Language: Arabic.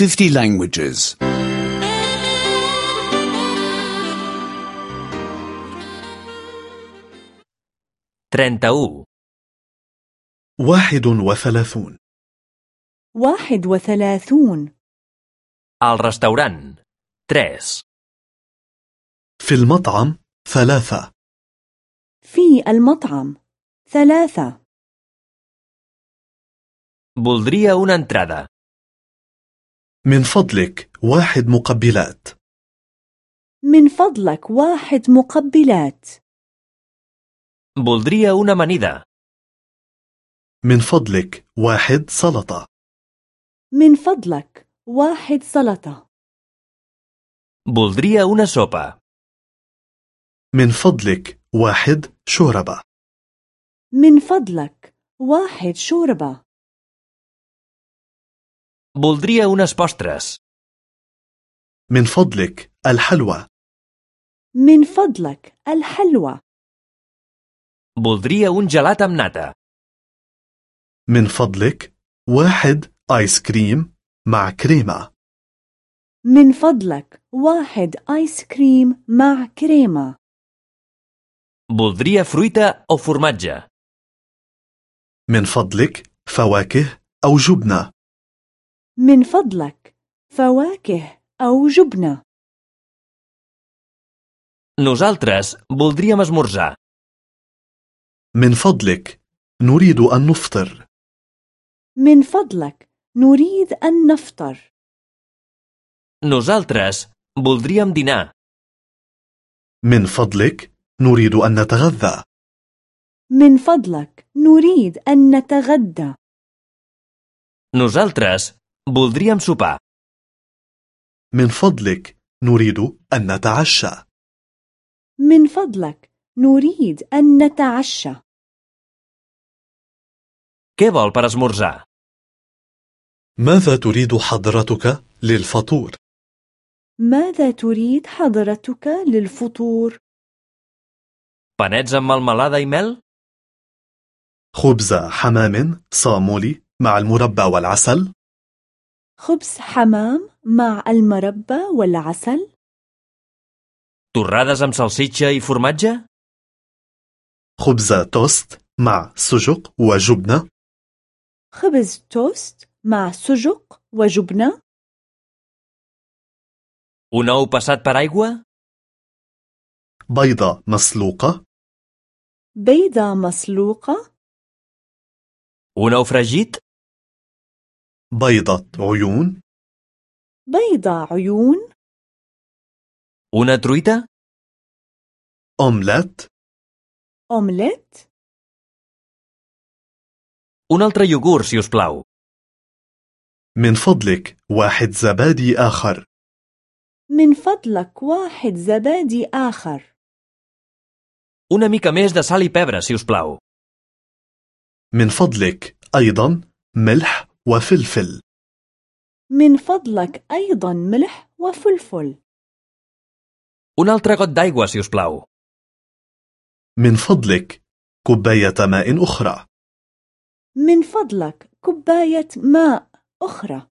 50 languages. 31. واحد وثلاثون واحد وثلاثون Al restaurant. 3. في المطعم ثلاثة في المطعم ثلاثة Voldria una entrada. من فضلك واحد مقبلات. من فضلك واحد مقبلات. Voldria una amanida. من فضلك واحد سلطة. من فضلك واحد سلطة. Voldria una sopa. من فضلك واحد شوربة. من فضلك واحد شوربة. Voldria unes postres. من فضلك الحلوى من فضلك الحلوى Voldria un gelat amb nata. من فضلك واحد آيس كريم مع كريمة من فضلك واحد آيس كريم مع كريمة Voldria fruita o formatge. من فضلك فواكه أو جبنة من فضلك فواكه أو جبنة. Nosaltres voldríem esmorzar. من فضلك نريد أن نفطر. من فضلك نريد أن نفطر. Nosaltres voldríem dinar. من فضلك نريد أن نتغذى. من فضلك نريد أن نتغدى. Nosaltres voldríem sopar. من فضلك نريد أن نتعشى من فضلك نريد أن نتعشى Què vol per esmorzar? ماذا تريد حضرتك للفطور؟ ماذا تريد حضرتك للفطور؟ Panets amb melmelada i mel? خبز حمام صامولي مع المربى والعسل خبز حمام مع المربى والعسل؟ Torrades amb salsitxa i formatge? خبز توست مع سجق وجبنة خبز توست مع سجق وجبنة؟ Un ou passat per aigua? بيضة مسلوقة بيضة مسلوقة؟ Un ou fregit? بيضة عيون بيضة عيون؟ Una truita? أومليت أومليت؟ Un altre iogurt, si us plau. من فضلك واحد زبادي آخر من فضلك واحد زبادي آخر Una mica més de sal i pebre, si us plau. من فضلك أيضا ملح وفلفل. من فضلك أيضا ملح وفلفل. Un altre got d'aigua, si us plau. من فضلك كوباية ماء أخرى. من فضلك كوباية ماء أخرى.